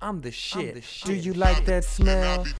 I'm the shit. the shit Do you like that smell?